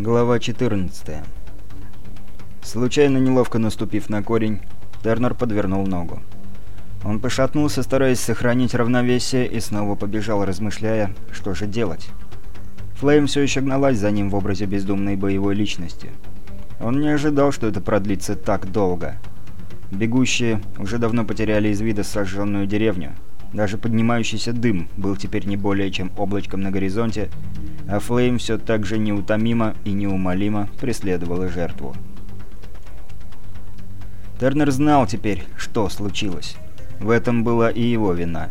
Глава 14. Случайно неловко наступив на корень, Тернер подвернул ногу. Он пошатнулся, стараясь сохранить равновесие, и снова побежал, размышляя, что же делать. Флейм все еще гналась за ним в образе бездумной боевой личности. Он не ожидал, что это продлится так долго. Бегущие уже давно потеряли из вида сожженную деревню. Даже поднимающийся дым был теперь не более чем облачком на горизонте, а Флейм все так же неутомимо и неумолимо преследовала жертву. Тернер знал теперь, что случилось. В этом была и его вина.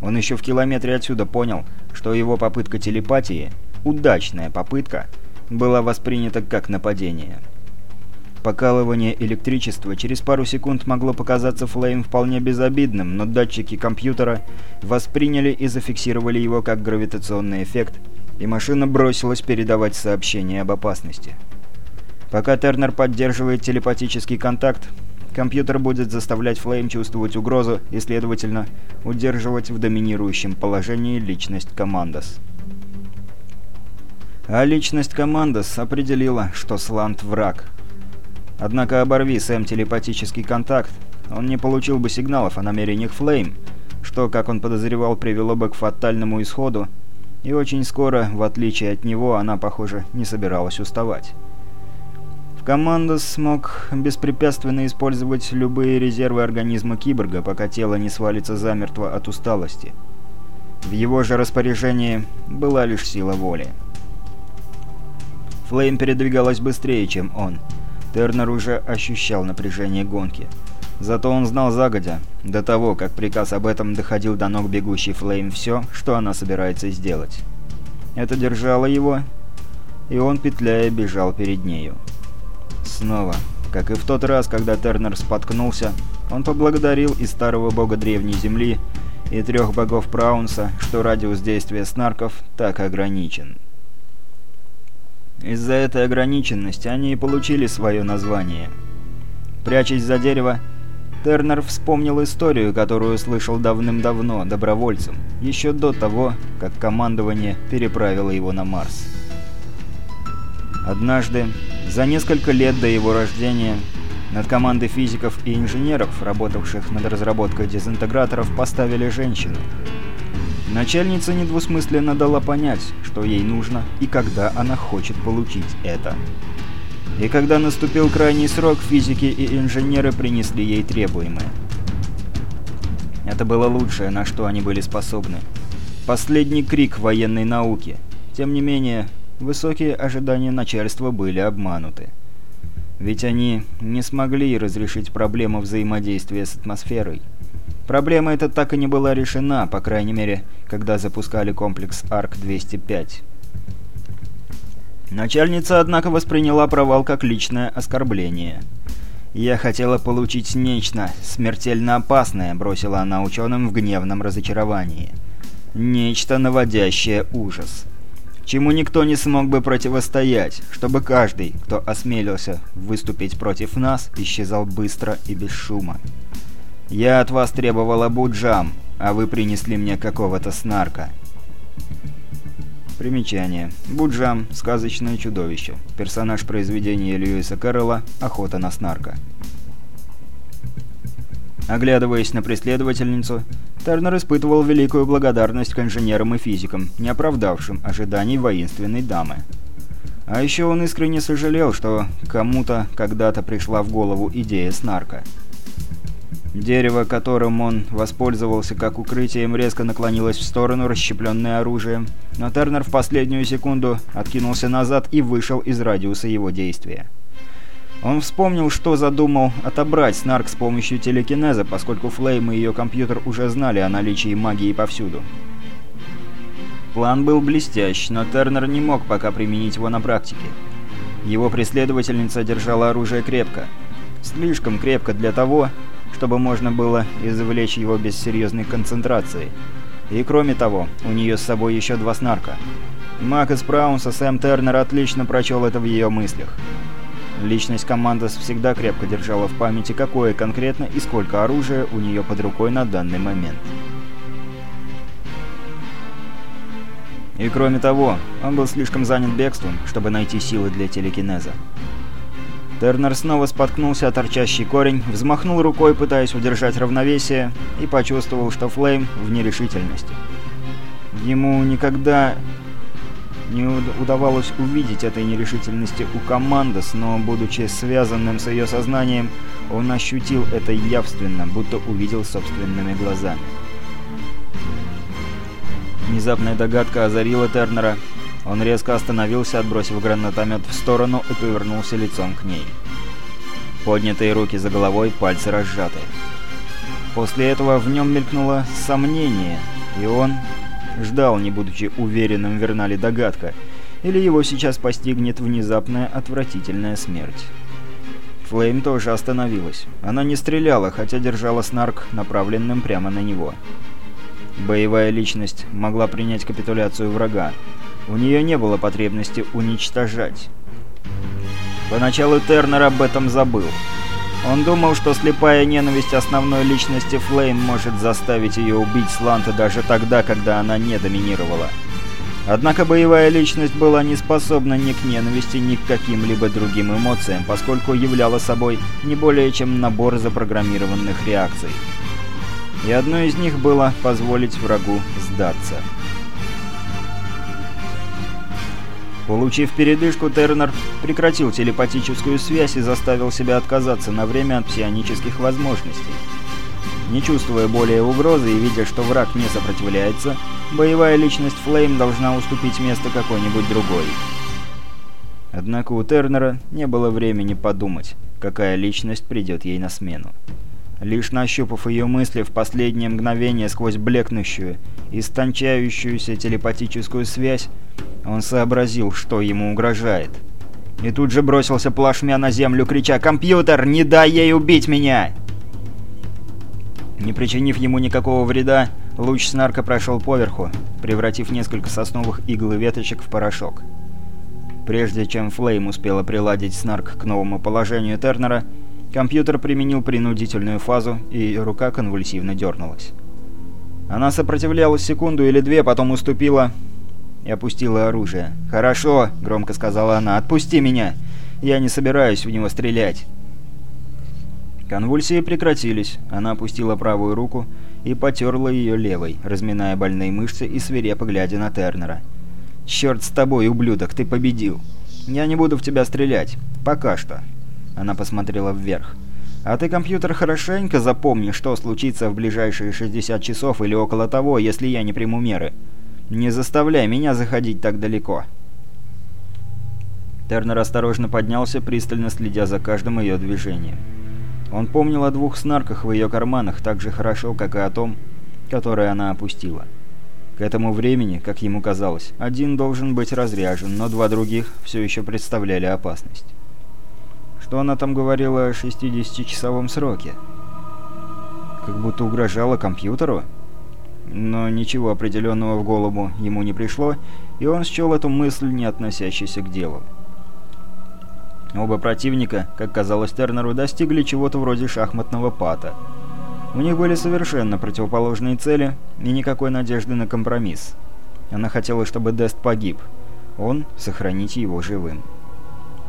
Он еще в километре отсюда понял, что его попытка телепатии, удачная попытка, была воспринята как нападение. Покалывание электричества через пару секунд могло показаться Флейм вполне безобидным, но датчики компьютера восприняли и зафиксировали его как гравитационный эффект, и машина бросилась передавать сообщение об опасности. Пока Тернер поддерживает телепатический контакт, компьютер будет заставлять Флейм чувствовать угрозу и, следовательно, удерживать в доминирующем положении личность Командос. А личность Командос определила, что Сланд враг – Однако оборви Сэм телепатический контакт, он не получил бы сигналов о намерениях Флейм, что, как он подозревал, привело бы к фатальному исходу, и очень скоро, в отличие от него, она, похоже, не собиралась уставать. В команду смог беспрепятственно использовать любые резервы организма киборга, пока тело не свалится замертво от усталости. В его же распоряжении была лишь сила воли. Флейм передвигалась быстрее, чем он — Тернер уже ощущал напряжение гонки. Зато он знал загодя, до того, как приказ об этом доходил до ног бегущей Флейм все, что она собирается сделать. Это держало его, и он, петляя, бежал перед нею. Снова, как и в тот раз, когда Тернер споткнулся, он поблагодарил и старого бога Древней Земли, и трех богов Праунса, что радиус действия снарков так ограничен. Из-за этой ограниченности они и получили свое название. Прячась за дерево, Тернер вспомнил историю, которую слышал давным-давно добровольцем, еще до того, как командование переправило его на Марс. Однажды, за несколько лет до его рождения, над командой физиков и инженеров, работавших над разработкой дезинтеграторов, поставили женщину – Начальница недвусмысленно дала понять, что ей нужно и когда она хочет получить это. И когда наступил крайний срок, физики и инженеры принесли ей требуемое. Это было лучшее, на что они были способны. Последний крик военной науки. Тем не менее, высокие ожидания начальства были обмануты. Ведь они не смогли разрешить проблему взаимодействия с атмосферой. Проблема эта так и не была решена, по крайней мере, когда запускали комплекс АРК-205. Начальница, однако, восприняла провал как личное оскорбление. «Я хотела получить нечто смертельно опасное», — бросила она ученым в гневном разочаровании. «Нечто, наводящее ужас. Чему никто не смог бы противостоять, чтобы каждый, кто осмелился выступить против нас, исчезал быстро и без шума». Я от вас требовала буджам, а вы принесли мне какого-то снарка. Примечание. Буджам – сказочное чудовище. Персонаж произведения Льюиса Кэрролла «Охота на снарка». Оглядываясь на преследовательницу, Тернер испытывал великую благодарность к инженерам и физикам, не оправдавшим ожиданий воинственной дамы. А еще он искренне сожалел, что кому-то когда-то пришла в голову идея снарка – Дерево, которым он воспользовался как укрытием, резко наклонилось в сторону, расщепленное оружием, но Тернер в последнюю секунду откинулся назад и вышел из радиуса его действия. Он вспомнил, что задумал отобрать Снарк с помощью телекинеза, поскольку Флейм и ее компьютер уже знали о наличии магии повсюду. План был блестящ, но Тернер не мог пока применить его на практике. Его преследовательница держала оружие крепко. Слишком крепко для того, чтобы можно было извлечь его без серьезной концентрации. И кроме того, у нее с собой еще два снарка. Мак из Праунса Сэм Тернер отлично прочел это в ее мыслях. Личность Командос всегда крепко держала в памяти, какое конкретно и сколько оружия у нее под рукой на данный момент. И кроме того, он был слишком занят бегством, чтобы найти силы для телекинеза. Тернер снова споткнулся о торчащий корень, взмахнул рукой, пытаясь удержать равновесие, и почувствовал, что Флейм в нерешительности. Ему никогда не удавалось увидеть этой нерешительности у Командос, но, будучи связанным с ее сознанием, он ощутил это явственно, будто увидел собственными глазами. Внезапная догадка озарила Тернера. Он резко остановился, отбросив гранатомет в сторону и повернулся лицом к ней. Поднятые руки за головой, пальцы разжаты. После этого в нем мелькнуло сомнение, и он ждал, не будучи уверенным, верна ли догадка, или его сейчас постигнет внезапная отвратительная смерть. Флейм тоже остановилась. Она не стреляла, хотя держала снарк, направленным прямо на него. Боевая личность могла принять капитуляцию врага. У нее не было потребности уничтожать. Поначалу Тернер об этом забыл. Он думал, что слепая ненависть основной личности Флейм может заставить ее убить Сланта даже тогда, когда она не доминировала. Однако боевая личность была не способна ни к ненависти, ни к каким-либо другим эмоциям, поскольку являла собой не более чем набор запрограммированных реакций. И одной из них было позволить врагу сдаться. Получив передышку, Тернер прекратил телепатическую связь и заставил себя отказаться на время от псионических возможностей. Не чувствуя более угрозы и видя, что враг не сопротивляется, боевая личность Флейм должна уступить место какой-нибудь другой. Однако у Тернера не было времени подумать, какая личность придет ей на смену. Лишь нащупав ее мысли в последнее мгновение сквозь блекнущую, истончающуюся телепатическую связь, он сообразил, что ему угрожает. И тут же бросился плашмя на землю, крича «Компьютер, не дай ей убить меня!» Не причинив ему никакого вреда, луч снарка прошел поверху, превратив несколько сосновых игл и веточек в порошок. Прежде чем Флейм успела приладить снарк к новому положению Тернера, компьютер применил принудительную фазу, и рука конвульсивно дернулась. Она сопротивлялась секунду или две, потом уступила и опустила оружие. «Хорошо», — громко сказала она, — «отпусти меня! Я не собираюсь в него стрелять!» Конвульсии прекратились. Она опустила правую руку и потерла ее левой, разминая больные мышцы и свирепо глядя на Тернера. «Черт с тобой, ублюдок, ты победил! Я не буду в тебя стрелять. Пока что!» Она посмотрела вверх. «А ты, компьютер, хорошенько запомни, что случится в ближайшие 60 часов или около того, если я не приму меры. Не заставляй меня заходить так далеко». Тернер осторожно поднялся, пристально следя за каждым ее движением. Он помнил о двух снарках в ее карманах так же хорошо, как и о том, которое она опустила. К этому времени, как ему казалось, один должен быть разряжен, но два других все еще представляли опасность. Что она там говорила о 60-часовом сроке? Как будто угрожала компьютеру? Но ничего определенного в голову ему не пришло, и он счел эту мысль, не относящейся к делу. Оба противника, как казалось Тернеру, достигли чего-то вроде шахматного пата. У них были совершенно противоположные цели и никакой надежды на компромисс. Она хотела, чтобы Дест погиб. Он — сохранить его живым.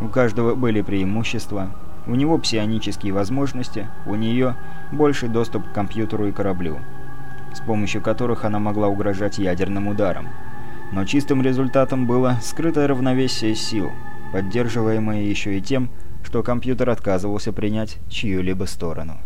У каждого были преимущества. У него псионические возможности, у нее больший доступ к компьютеру и кораблю, с помощью которых она могла угрожать ядерным ударом. Но чистым результатом было скрытое равновесие сил — поддерживаемое еще и тем, что компьютер отказывался принять чью-либо сторону.